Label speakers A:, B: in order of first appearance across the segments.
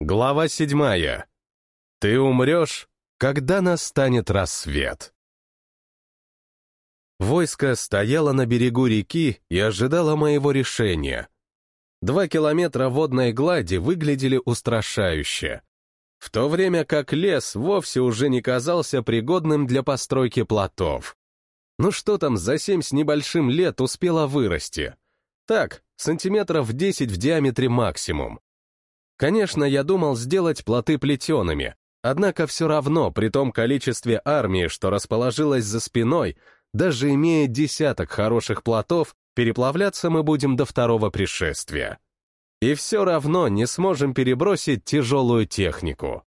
A: Глава седьмая. Ты умрешь, когда настанет рассвет. Войско стояло на берегу реки и ожидало моего решения. Два километра водной глади выглядели устрашающе, в то время как лес вовсе уже не казался пригодным для постройки плотов. Ну что там за семь с небольшим лет успело вырасти? Так, сантиметров десять в диаметре максимум. Конечно, я думал сделать плоты плетеными, однако все равно при том количестве армии, что расположилось за спиной, даже имея десяток хороших плотов, переплавляться мы будем до второго пришествия. И все равно не сможем перебросить тяжелую технику.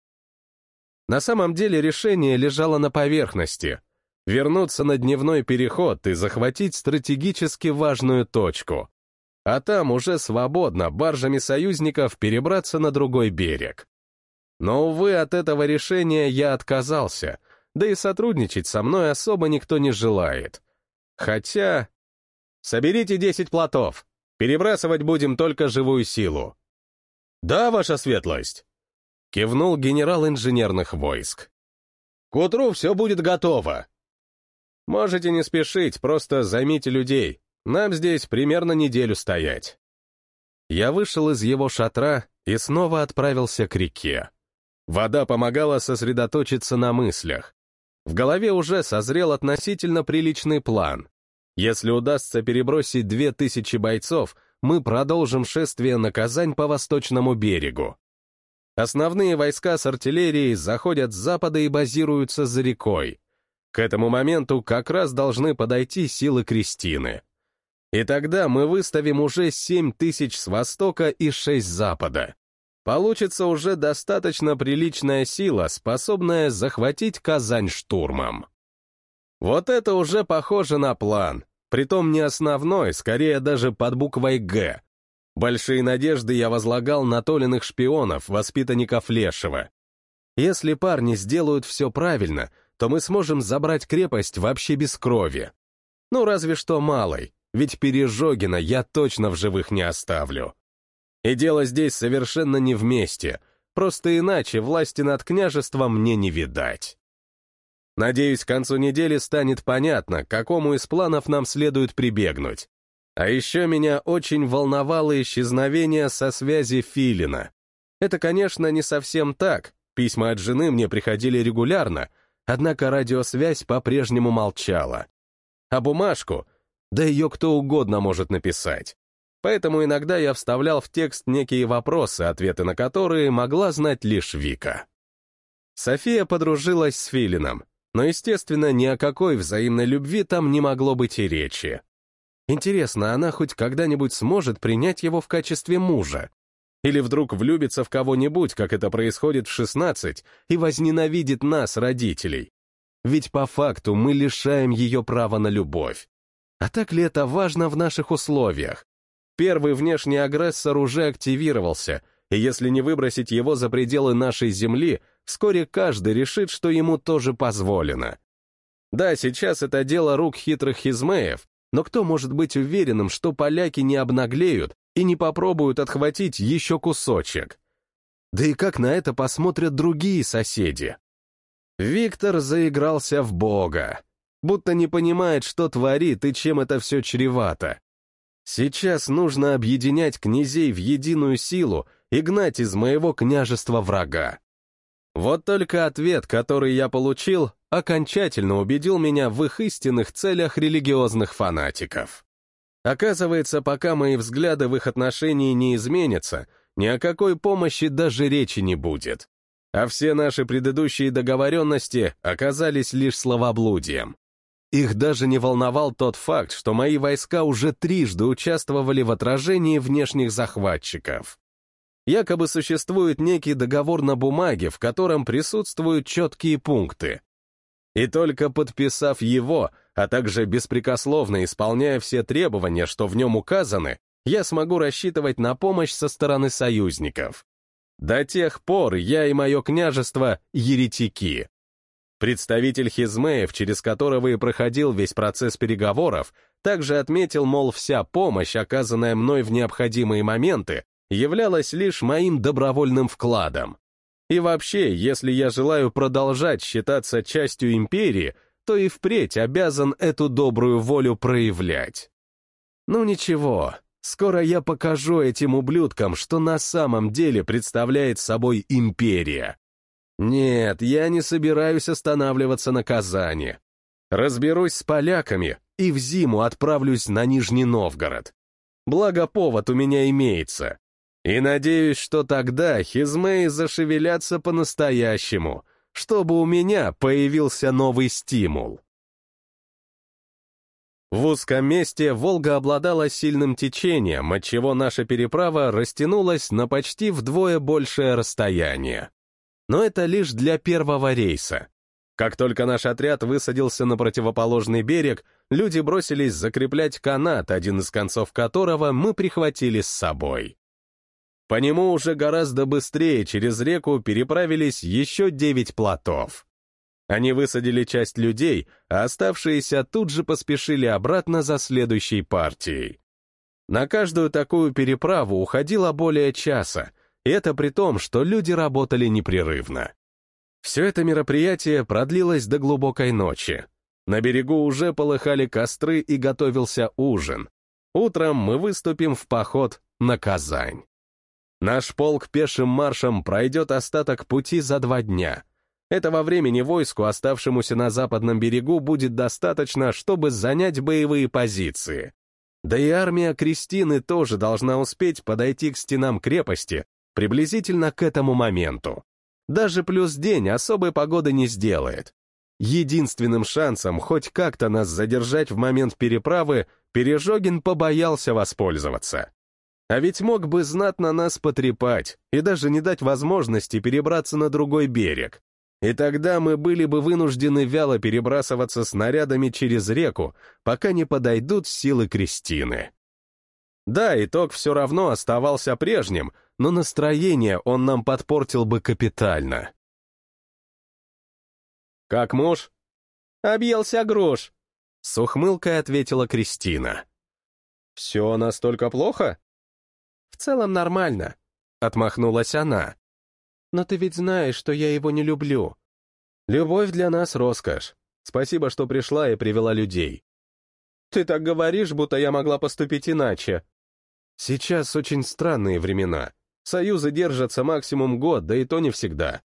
A: На самом деле решение лежало на поверхности. Вернуться на дневной переход и захватить стратегически важную точку. А там уже свободно баржами союзников перебраться на другой берег. Но, увы, от этого решения я отказался, да и сотрудничать со мной особо никто не желает. Хотя... Соберите 10 плотов. Перебрасывать будем только живую силу. Да, ваша светлость. Кивнул генерал инженерных войск. К утру все будет готово. Можете не спешить, просто займите людей. Нам здесь примерно неделю стоять. Я вышел из его шатра и снова отправился к реке. Вода помогала сосредоточиться на мыслях. В голове уже созрел относительно приличный план. Если удастся перебросить две тысячи бойцов, мы продолжим шествие на Казань по восточному берегу. Основные войска с артиллерией заходят с запада и базируются за рекой. К этому моменту как раз должны подойти силы Кристины. И тогда мы выставим уже семь тысяч с востока и шесть с запада получится уже достаточно приличная сила, способная захватить Казань штурмом. Вот это уже похоже на план, притом не основной, скорее даже под буквой «Г». Большие надежды я возлагал на Толиных шпионов, воспитанников Лешего. Если парни сделают все правильно, то мы сможем забрать крепость вообще без крови. Ну, разве что малой, ведь Пережогина я точно в живых не оставлю. И дело здесь совершенно не вместе, просто иначе власти над княжеством мне не видать. Надеюсь, к концу недели станет понятно, к какому из планов нам следует прибегнуть. А еще меня очень волновало исчезновение со связи Филина. Это, конечно, не совсем так, письма от жены мне приходили регулярно, однако радиосвязь по-прежнему молчала. А бумажку, да ее кто угодно может написать. Поэтому иногда я вставлял в текст некие вопросы, ответы на которые могла знать лишь Вика. София подружилась с Филином, но, естественно, ни о какой взаимной любви там не могло быть и речи. Интересно, она хоть когда-нибудь сможет принять его в качестве мужа? Или вдруг влюбится в кого-нибудь, как это происходит в 16, и возненавидит нас, родителей? Ведь по факту мы лишаем ее права на любовь. А так ли это важно в наших условиях? Первый внешний агрессор уже активировался, и если не выбросить его за пределы нашей Земли, вскоре каждый решит, что ему тоже позволено. Да, сейчас это дело рук хитрых хизмеев, но кто может быть уверенным, что поляки не обнаглеют и не попробуют отхватить еще кусочек? Да и как на это посмотрят другие соседи? Виктор заигрался в бога, будто не понимает, что творит и чем это все чревато. Сейчас нужно объединять князей в единую силу и гнать из моего княжества врага. Вот только ответ, который я получил, окончательно убедил меня в их истинных целях религиозных фанатиков. Оказывается, пока мои взгляды в их отношении не изменятся, ни о какой помощи даже речи не будет. А все наши предыдущие договоренности оказались лишь словоблудием. Их даже не волновал тот факт, что мои войска уже трижды участвовали в отражении внешних захватчиков. Якобы существует некий договор на бумаге, в котором присутствуют четкие пункты. И только подписав его, а также беспрекословно исполняя все требования, что в нем указаны, я смогу рассчитывать на помощь со стороны союзников. До тех пор я и мое княжество — еретики. Представитель Хизмеев, через которого и проходил весь процесс переговоров, также отметил, мол, вся помощь, оказанная мной в необходимые моменты, являлась лишь моим добровольным вкладом. И вообще, если я желаю продолжать считаться частью империи, то и впредь обязан эту добрую волю проявлять. Ну ничего, скоро я покажу этим ублюдкам, что на самом деле представляет собой империя. Нет, я не собираюсь останавливаться на Казани. Разберусь с поляками и в зиму отправлюсь на Нижний Новгород. Благо повод у меня имеется. И надеюсь, что тогда хизмеи зашевелятся по-настоящему, чтобы у меня появился новый стимул. В узком месте Волга обладала сильным течением, отчего наша переправа растянулась на почти вдвое большее расстояние. Но это лишь для первого рейса. Как только наш отряд высадился на противоположный берег, люди бросились закреплять канат, один из концов которого мы прихватили с собой. По нему уже гораздо быстрее через реку переправились еще девять плотов. Они высадили часть людей, а оставшиеся тут же поспешили обратно за следующей партией. На каждую такую переправу уходило более часа, это при том, что люди работали непрерывно. Все это мероприятие продлилось до глубокой ночи. На берегу уже полыхали костры и готовился ужин. Утром мы выступим в поход на Казань. Наш полк пешим маршем пройдет остаток пути за два дня. Этого времени войску, оставшемуся на западном берегу, будет достаточно, чтобы занять боевые позиции. Да и армия Кристины тоже должна успеть подойти к стенам крепости приблизительно к этому моменту. Даже плюс день особой погоды не сделает. Единственным шансом хоть как-то нас задержать в момент переправы Пережогин побоялся воспользоваться. А ведь мог бы знатно нас потрепать и даже не дать возможности перебраться на другой берег. И тогда мы были бы вынуждены вяло перебрасываться снарядами через реку, пока не подойдут силы Кристины. Да, итог все равно оставался прежним, но настроение он нам подпортил бы капитально. «Как муж?» «Объелся грош», — с ухмылкой ответила Кристина. «Все настолько плохо?» «В целом нормально», — отмахнулась она. «Но ты ведь знаешь, что я его не люблю. Любовь для нас — роскошь. Спасибо, что пришла и привела людей». «Ты так говоришь, будто я могла поступить иначе». «Сейчас очень странные времена. Союзы держатся максимум год, да и то не всегда.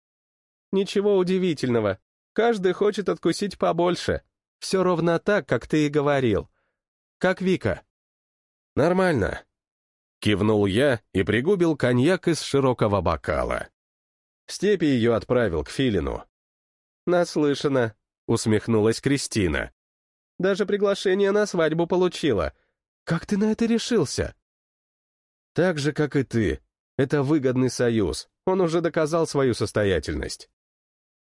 A: Ничего удивительного. Каждый хочет откусить побольше. Все ровно так, как ты и говорил. Как Вика? Нормально. Кивнул я и пригубил коньяк из широкого бокала. В степи ее отправил к Филину. Наслышана, усмехнулась Кристина. Даже приглашение на свадьбу получила. Как ты на это решился? Так же, как и ты, это выгодный союз, он уже доказал свою состоятельность.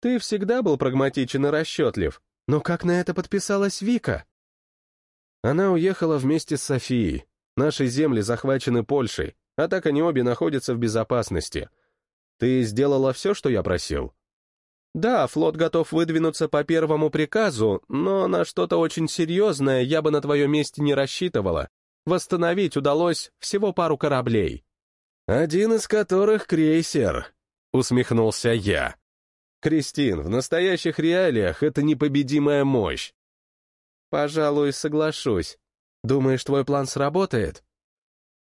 A: Ты всегда был прагматичен и расчетлив, но как на это подписалась Вика? Она уехала вместе с Софией. Наши земли захвачены Польшей, а так они обе находятся в безопасности. Ты сделала все, что я просил? Да, флот готов выдвинуться по первому приказу, но на что-то очень серьезное я бы на твоем месте не рассчитывала. Восстановить удалось всего пару кораблей. «Один из которых крейсер», — усмехнулся я. «Кристин, в настоящих реалиях это непобедимая мощь». «Пожалуй, соглашусь. Думаешь, твой план сработает?»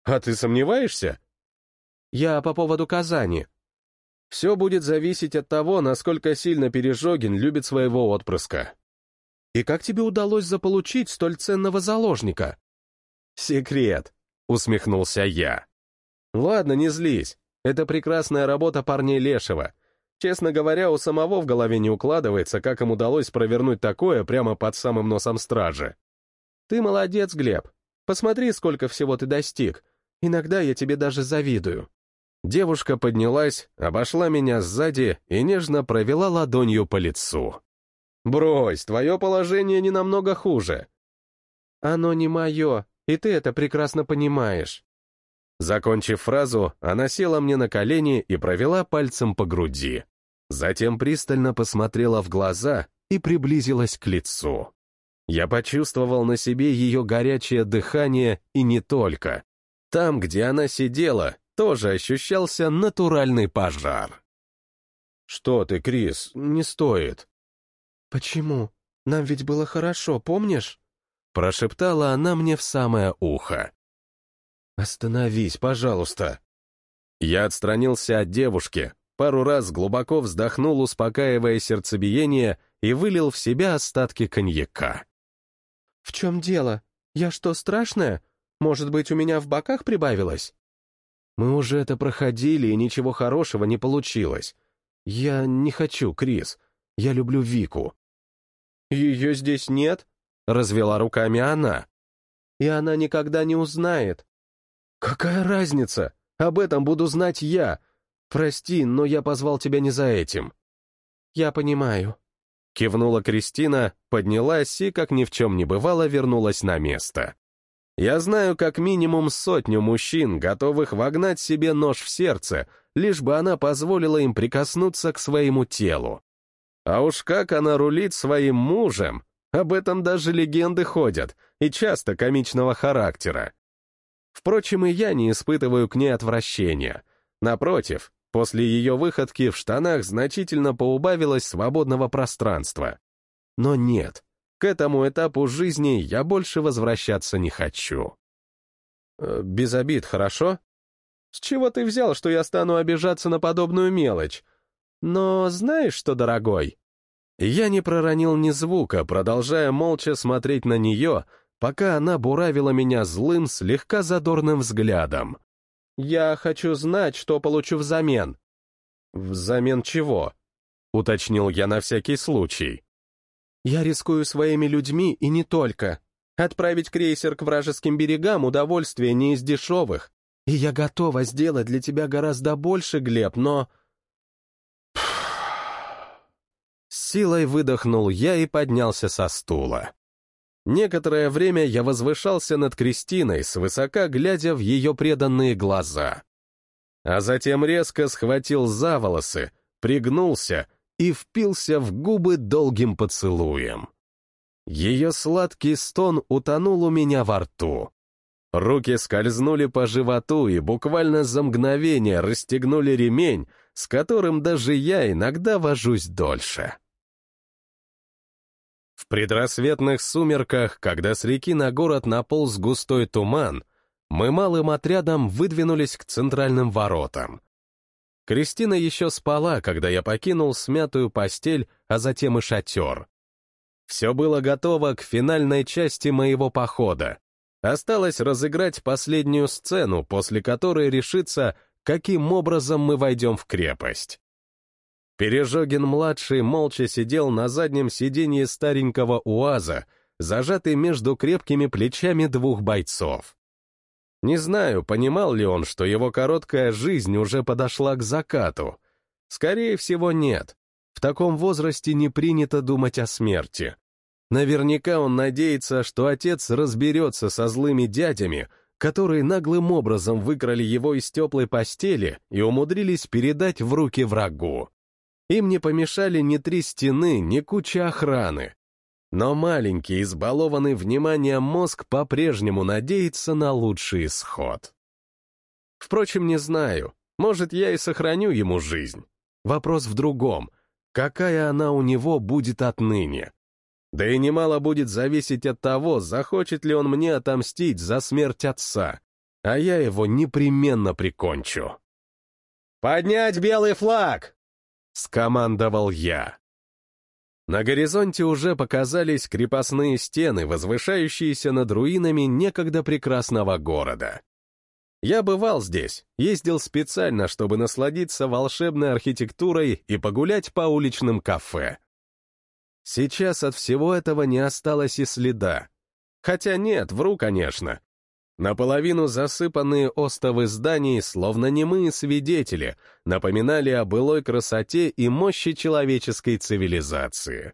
A: «А ты сомневаешься?» «Я по поводу Казани. Все будет зависеть от того, насколько сильно Пережогин любит своего отпрыска». «И как тебе удалось заполучить столь ценного заложника?» «Секрет», — усмехнулся я. Ладно, не злись. Это прекрасная работа парней Лешего. Честно говоря, у самого в голове не укладывается, как им удалось провернуть такое прямо под самым носом стражи. Ты молодец, Глеб. Посмотри, сколько всего ты достиг. Иногда я тебе даже завидую. Девушка поднялась, обошла меня сзади и нежно провела ладонью по лицу. «Брось, твое положение не намного хуже». «Оно не мое, и ты это прекрасно понимаешь». Закончив фразу, она села мне на колени и провела пальцем по груди. Затем пристально посмотрела в глаза и приблизилась к лицу. Я почувствовал на себе ее горячее дыхание и не только. Там, где она сидела, тоже ощущался натуральный пожар. «Что ты, Крис, не стоит».
B: «Почему? Нам ведь было хорошо, помнишь?»
A: Прошептала она мне в самое ухо. «Остановись, пожалуйста». Я отстранился от девушки, пару раз глубоко вздохнул, успокаивая сердцебиение, и вылил в себя остатки коньяка.
B: «В чем дело? Я что, страшная? Может быть, у меня в боках прибавилось?»
A: «Мы уже это проходили, и ничего хорошего не получилось. Я не хочу, Крис. Я люблю Вику».
B: «Ее здесь нет?» — развела руками она. «И она никогда не узнает».
A: «Какая разница? Об этом буду знать я. Прости, но я позвал тебя не за этим».
B: «Я понимаю», —
A: кивнула Кристина, поднялась и, как ни в чем не бывало, вернулась на место. Я знаю как минимум сотню мужчин, готовых вогнать себе нож в сердце, лишь бы она позволила им прикоснуться к своему телу. А уж как она рулит своим мужем, об этом даже легенды ходят, и часто комичного характера. Впрочем, и я не испытываю к ней отвращения. Напротив, после ее выходки в штанах значительно поубавилось свободного пространства. Но нет, к этому этапу жизни я больше возвращаться не хочу.
B: Э, без обид, хорошо? С чего ты взял, что я стану обижаться на подобную мелочь? Но знаешь что, дорогой?
A: Я не проронил ни звука, продолжая молча смотреть на нее, пока она буравила меня злым, слегка задорным взглядом.
B: «Я хочу знать, что получу взамен».
A: «Взамен чего?» — уточнил я на всякий случай.
B: Я рискую своими людьми и не только. Отправить крейсер к вражеским берегам — удовольствие не из дешевых. И я готова сделать для тебя гораздо больше, Глеб, но...
A: С силой выдохнул я и поднялся со стула. Некоторое время я возвышался над Кристиной, свысока глядя в ее преданные глаза. А затем резко схватил за волосы, пригнулся и впился в губы долгим поцелуем. Ее сладкий стон утонул у меня во рту. Руки скользнули по животу и буквально за мгновение расстегнули ремень, с которым даже я иногда вожусь дольше. Предрассветных сумерках, когда с реки на город наполз густой туман, мы малым отрядом выдвинулись к центральным воротам. Кристина еще спала, когда я покинул смятую постель, а затем и шатер. Все было готово к финальной части моего похода. Осталось разыграть последнюю сцену, после которой решится, каким образом мы войдем в крепость. Пережогин-младший молча сидел на заднем сиденье старенького УАЗа, зажатый между крепкими плечами двух бойцов. Не знаю, понимал ли он, что его короткая жизнь уже подошла к закату. Скорее всего, нет. В таком возрасте не принято думать о смерти. Наверняка он надеется, что отец разберется со злыми дядями, которые наглым образом выкрали его из теплой постели и умудрились передать в руки врагу. Им не помешали ни три стены, ни куча охраны. Но маленький, избалованный вниманием мозг по-прежнему надеется на лучший исход. Впрочем, не знаю, может, я и сохраню ему жизнь. Вопрос в другом, какая она у него будет отныне. Да и немало будет зависеть от того, захочет ли он мне отомстить за смерть отца, а я его непременно прикончу. «Поднять белый флаг!» — скомандовал я. На горизонте уже показались крепостные стены, возвышающиеся над руинами некогда прекрасного города. Я бывал здесь, ездил специально, чтобы насладиться волшебной архитектурой и погулять по уличным кафе. Сейчас от всего этого не осталось и следа. Хотя нет, вру, конечно. Наполовину засыпанные остовы зданий, словно немые свидетели, напоминали о былой красоте и мощи человеческой цивилизации.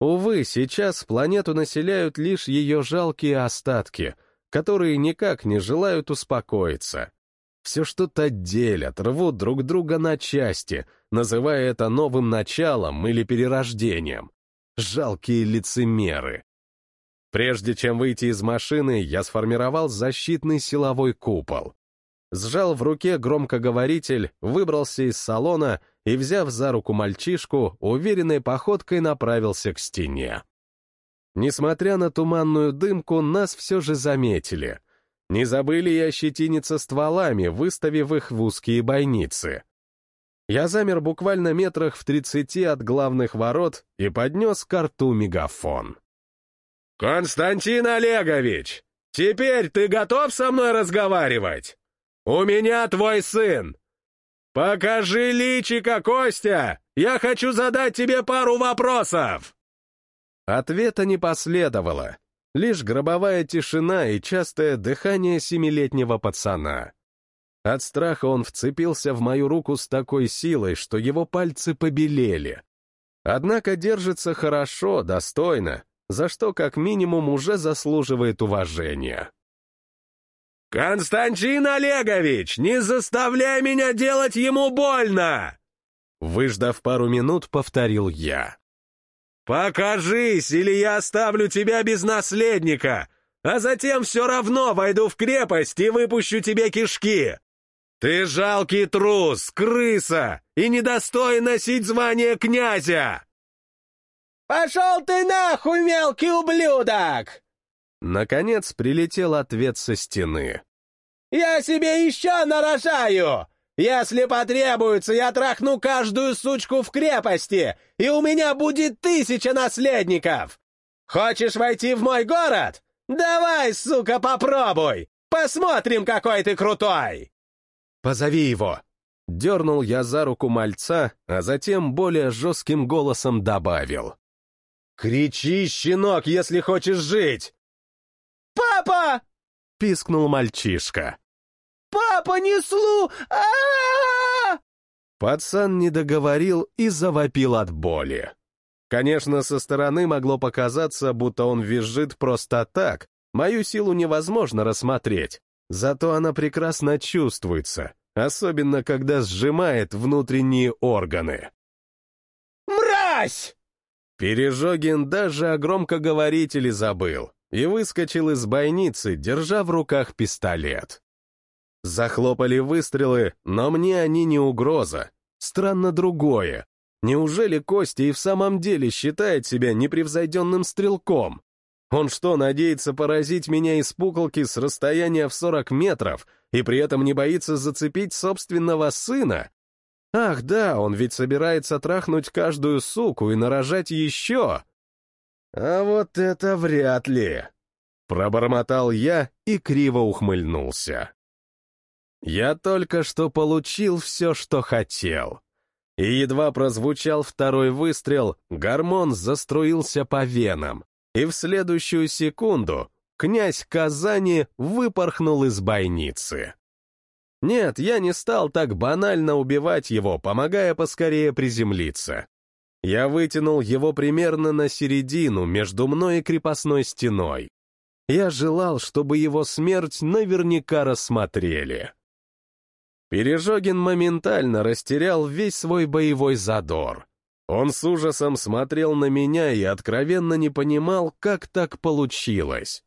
A: Увы, сейчас планету населяют лишь ее жалкие остатки, которые никак не желают успокоиться. Все что-то делят, рвут друг друга на части, называя это новым началом или перерождением. Жалкие лицемеры. Прежде чем выйти из машины, я сформировал защитный силовой купол. сжал в руке громкоговоритель, выбрался из салона и, взяв за руку мальчишку, уверенной походкой направился к стене. Несмотря на туманную дымку, нас все же заметили. Не забыли и ощетиниться стволами, выставив их в узкие бойницы. Я замер буквально метрах в тридцати от главных ворот и поднес к рту мегафон. «Константин Олегович, теперь ты готов со мной разговаривать? У меня твой сын. Покажи личика, Костя! Я хочу задать тебе пару вопросов!» Ответа не последовало. Лишь гробовая тишина и частое дыхание семилетнего пацана. От страха он вцепился в мою руку с такой силой, что его пальцы побелели. Однако держится хорошо, достойно, за что как минимум уже заслуживает уважения. «Константин Олегович, не заставляй меня делать ему больно!» Выждав пару минут, повторил я. «Покажись, или я оставлю тебя без наследника, а затем все равно войду в крепость и выпущу тебе кишки! Ты жалкий трус, крыса, и недостоин носить звание князя!»
C: «Пошел ты нахуй, мелкий ублюдок!»
A: Наконец прилетел ответ со стены.
C: «Я себе еще нарожаю! Если потребуется, я трахну каждую сучку в крепости, и у меня будет тысяча наследников! Хочешь войти в мой город? Давай, сука, попробуй! Посмотрим, какой ты крутой!»
A: «Позови его!» Дернул я за руку мальца, а затем более жестким голосом добавил. «Кричи, щенок, если хочешь жить!»
C: «Папа!»
A: — пискнул мальчишка.
C: «Папа, не слу! а, -а, -а
A: Пацан не договорил и завопил от боли. Конечно, со стороны могло показаться, будто он визжит просто так. Мою силу невозможно рассмотреть. Зато она прекрасно чувствуется, особенно когда сжимает внутренние органы.
C: «Мразь!»
A: Пережогин даже о громкоговорителе забыл и выскочил из бойницы, держа в руках пистолет. Захлопали выстрелы, но мне они не угроза. Странно другое. Неужели Костя и в самом деле считает себя непревзойденным стрелком? Он что, надеется поразить меня из пуколки с расстояния в 40 метров и при этом не боится зацепить собственного сына? Ах да, он ведь собирается трахнуть каждую суку и нарожать еще. А вот это вряд ли. Пробормотал я и криво ухмыльнулся. Я только что получил все, что хотел. И едва прозвучал второй выстрел, гормон заструился по венам и в следующую секунду князь Казани выпорхнул из бойницы. Нет, я не стал так банально убивать его, помогая поскорее приземлиться. Я вытянул его примерно на середину между мной и крепостной стеной. Я желал, чтобы его смерть наверняка рассмотрели. Пережогин моментально растерял весь свой боевой задор. Он с ужасом смотрел на меня и откровенно не понимал, как так получилось.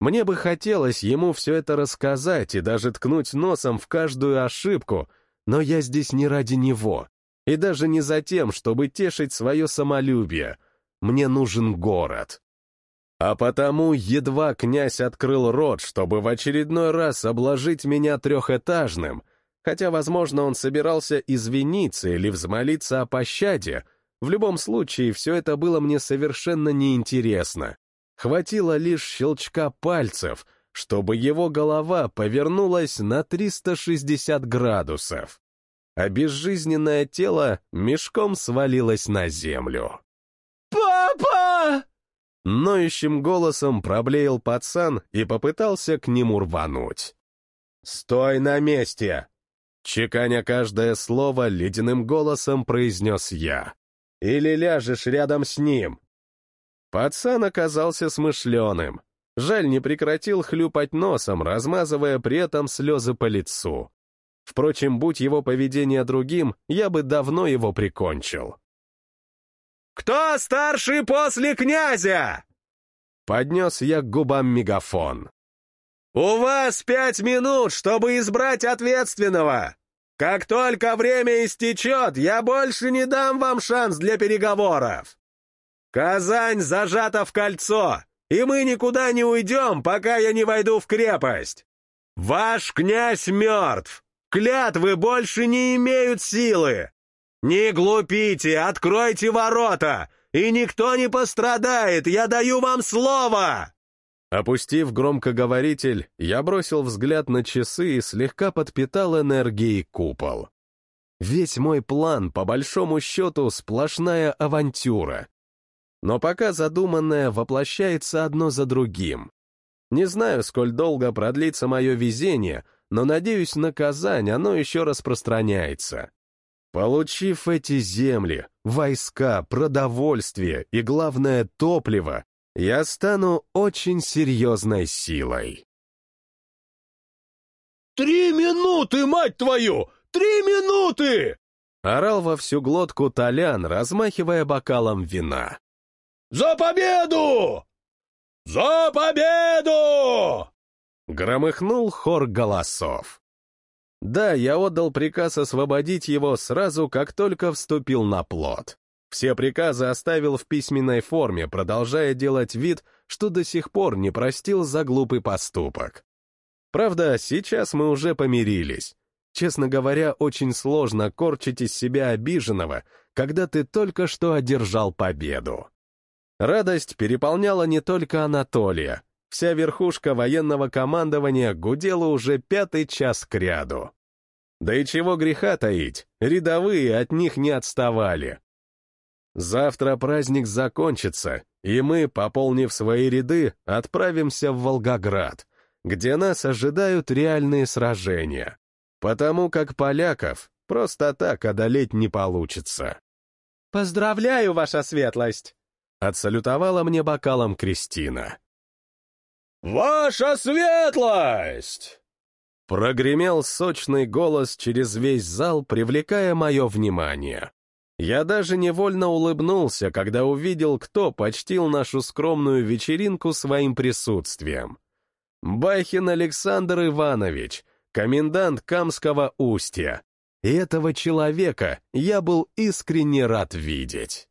A: Мне бы хотелось ему все это рассказать и даже ткнуть носом в каждую ошибку, но я здесь не ради него, и даже не за тем, чтобы тешить свое самолюбие. Мне нужен город. А потому едва князь открыл рот, чтобы в очередной раз обложить меня трехэтажным, Хотя, возможно, он собирался извиниться или взмолиться о пощаде, в любом случае все это было мне совершенно неинтересно. Хватило лишь щелчка пальцев, чтобы его голова повернулась на 360 градусов, а безжизненное тело мешком свалилось на землю.
C: «Папа!»
A: Ноющим голосом проблеял пацан и попытался к нему рвануть. «Стой на месте!» Чеканя каждое слово, ледяным голосом произнес я. «Или ляжешь рядом с ним». Пацан оказался смышленым. Жаль, не прекратил хлюпать носом, размазывая при этом слезы по лицу. Впрочем, будь его поведение другим, я бы давно его прикончил. «Кто старший после князя?» Поднес я к губам мегафон.
C: «У вас пять минут, чтобы избрать ответственного! Как только время истечет, я больше не дам вам шанс для переговоров! Казань зажата в кольцо, и мы никуда не уйдем, пока я не войду в крепость! Ваш князь мертв! Клятвы больше не имеют силы! Не глупите, откройте ворота, и никто не пострадает, я даю вам слово!»
A: Опустив громкоговоритель, я бросил взгляд на часы и слегка подпитал энергией купол. Весь мой план, по большому счету, сплошная авантюра. Но пока задуманное воплощается одно за другим. Не знаю, сколь долго продлится мое везение, но, надеюсь, на Казань оно еще распространяется. Получив эти земли, войска, продовольствие и, главное, топливо, я стану очень серьезной силой.
C: «Три минуты, мать твою! Три минуты!»
A: Орал во всю глотку Толян, размахивая бокалом вина.
C: «За победу! За победу!»
A: Громыхнул хор голосов. Да, я отдал приказ освободить его сразу, как только вступил на плот. Все приказы оставил в письменной форме, продолжая делать вид, что до сих пор не простил за глупый поступок. Правда, сейчас мы уже помирились. Честно говоря, очень сложно корчить из себя обиженного, когда ты только что одержал победу. Радость переполняла не только Анатолия. Вся верхушка военного командования гудела уже пятый час кряду. Да и чего греха таить, рядовые от них не отставали. Завтра праздник закончится, и мы, пополнив свои ряды, отправимся в Волгоград, где нас ожидают реальные сражения, потому как поляков просто так одолеть не получится.
B: «Поздравляю, ваша светлость!»
A: — отсалютовала мне бокалом Кристина.
C: «Ваша светлость!»
A: Прогремел сочный голос через весь зал, привлекая мое внимание. Я даже невольно улыбнулся, когда увидел, кто почтил нашу скромную вечеринку своим присутствием. Байхин Александр Иванович, комендант Камского устья. И этого человека я был искренне рад видеть.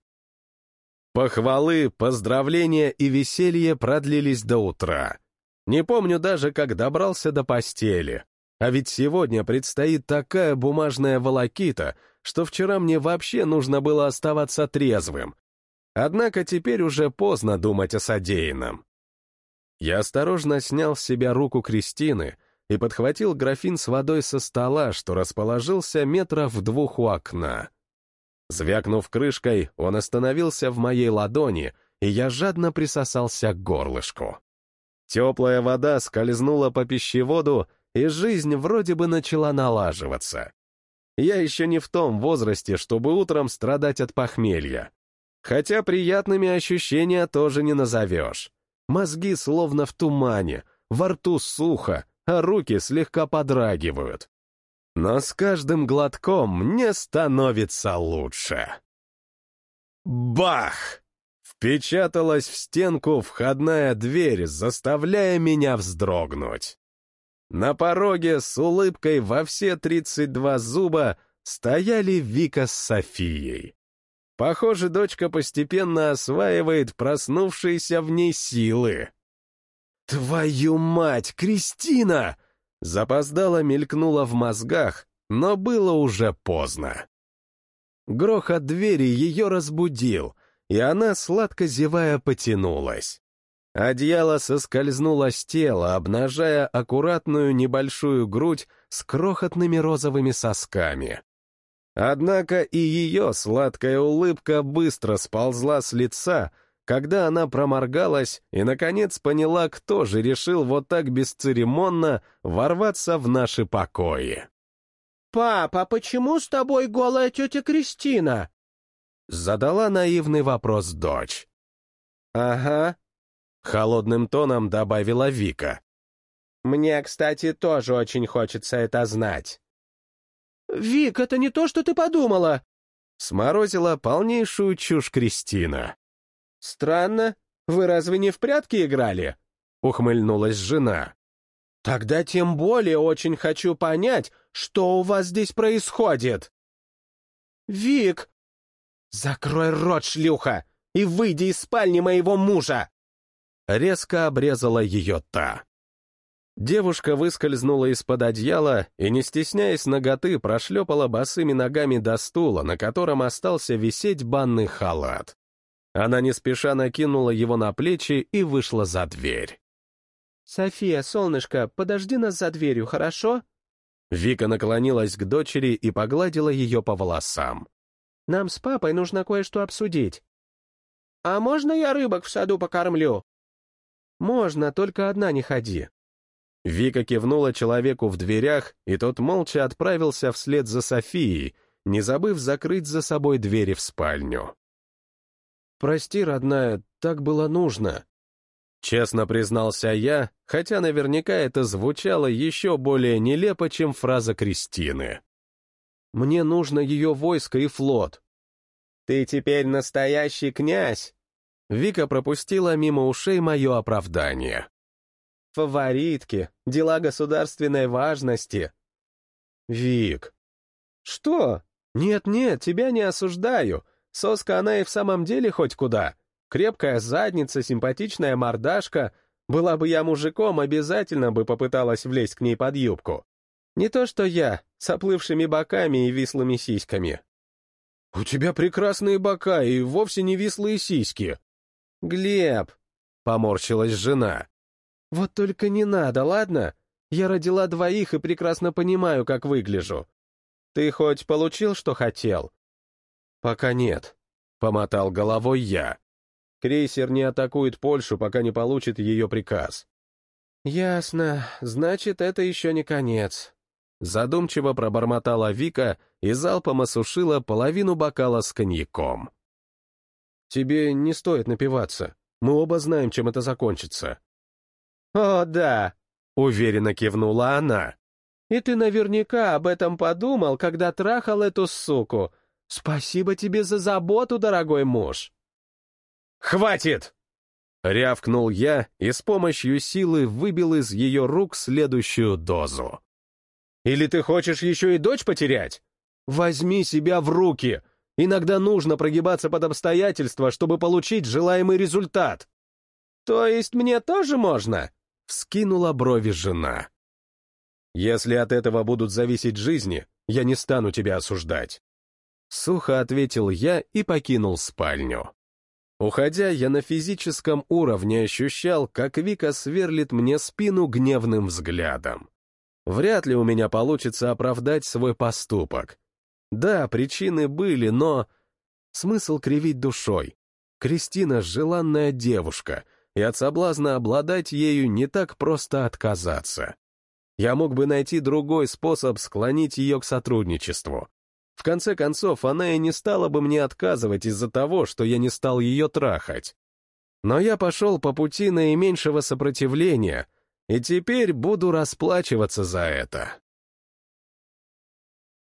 A: Похвалы, поздравления и веселье продлились до утра. Не помню даже, как добрался до постели. А ведь сегодня предстоит такая бумажная волокита — что вчера мне вообще нужно было оставаться трезвым. Однако теперь уже поздно думать о содеянном. Я осторожно снял с себя руку Кристины и подхватил графин с водой со стола, что расположился метров в двух у окна. Звякнув крышкой, он остановился в моей ладони, и я жадно присосался к горлышку. Теплая вода скользнула по пищеводу, и жизнь вроде бы начала налаживаться. Я еще не в том возрасте, чтобы утром страдать от похмелья. Хотя приятными ощущения тоже не назовешь. Мозги словно в тумане, во рту сухо, а руки слегка подрагивают. Но с каждым глотком мне становится лучше. Бах! Впечаталась в стенку входная дверь, заставляя меня вздрогнуть. На пороге с улыбкой во все 32 зуба стояли Вика с Софией. Похоже, дочка постепенно осваивает проснувшиеся в ней силы. «Твою мать, Кристина!» Запоздало мелькнуло в мозгах, но было уже поздно. Грохот двери ее разбудил, и она, сладко зевая, потянулась. Одеяло соскользнуло с тела, обнажая аккуратную небольшую грудь с крохотными розовыми сосками. Однако и ее сладкая улыбка быстро сползла с лица, когда она проморгалась и, наконец, поняла, кто же решил вот так бесцеремонно ворваться в наши покои.
B: «Папа, почему с тобой голая тетя Кристина?»
A: Задала наивный вопрос дочь.
B: «Ага,
A: Холодным тоном добавила Вика.
B: «Мне, кстати, тоже очень хочется это знать». «Вик, это не то, что ты подумала!»
A: Сморозила полнейшую чушь Кристина.
B: «Странно. Вы разве не в прятки играли?»
A: Ухмыльнулась жена.
B: Тогда тем более очень хочу понять, что у вас здесь происходит. Вик! Закрой рот, шлюха, и выйди из спальни моего мужа!
A: Резко обрезала ее та. Девушка выскользнула из-под одеяла и, не стесняясь ноготы, прошлепала босыми ногами до стула, на котором остался висеть банный халат. Она не спеша накинула его на плечи и вышла за дверь.
B: «София, солнышко, подожди нас за дверью, хорошо?»
A: Вика наклонилась к дочери и погладила ее по волосам.
B: «Нам с папой нужно кое-что обсудить». «А можно я рыбок в саду покормлю?» «Можно, только одна не ходи.
A: Вика кивнула человеку в дверях, и тот молча отправился вслед за Софией, не забыв закрыть за собой двери в спальню.
B: «Прости, родная, так было нужно», —
A: честно признался я, хотя наверняка это звучало еще более нелепо, чем фраза Кристины.
B: «Мне нужно ее войско и флот».
C: «Ты теперь настоящий князь!»
A: Вика пропустила мимо ушей мое оправдание.
B: Фаворитки, дела государственной важности.
A: Вик.
B: Что? Нет-нет, тебя не осуждаю. Соска она и в самом деле хоть куда. Крепкая задница, симпатичная мордашка. Была бы я мужиком, обязательно бы попыталась влезть к ней под юбку. Не то что я, с оплывшими боками и вислыми сиськами.
A: «У тебя прекрасные бока и вовсе не вислые сиськи».
B: «Глеб», — поморщилась жена, вот только не надо, ладно? Я родила двоих и прекрасно понимаю, как выгляжу. Ты хоть получил, что хотел?
A: Пока нет, — помотал головой я. Крейсер не атакует Польшу, пока не получит ее приказ.
B: Ясно, значит, это еще не конец.
A: Задумчиво пробормотала Вика и залпом осушила половину бокала с коньяком.
B: Тебе не стоит напиваться. Мы оба знаем, чем это закончится.
C: «О, да», —
A: уверенно кивнула она.
B: «И ты наверняка об этом подумал, когда трахал эту суку. Спасибо тебе за заботу, дорогой муж».
A: «Хватит!» Рявкнул я и с помощью силы выбил из ее рук следующую дозу.
C: «Или ты хочешь еще и дочь потерять?
B: Возьми себя в руки. Иногда нужно прогибаться под обстоятельства, чтобы получить желаемый результат».
C: «То есть мне тоже можно?»
A: Вскинула брови жена. «Если от этого будут зависеть жизни, я не стану тебя осуждать». Сухо ответил я и покинул спальню. Уходя, я на физическом уровне ощущал, как Вика сверлит мне спину гневным взглядом. Вряд ли у меня получится оправдать свой поступок. Да, причины были, но... Смысл кривить душой. Кристина — желанная девушка — и от соблазна обладать ею не так просто отказаться. Я мог бы найти другой способ склонить ее к сотрудничеству. В конце концов, она и не стала бы мне отказывать из-за того, что я не стал ее трахать. Но я пошел по пути наименьшего сопротивления, и теперь буду расплачиваться за это.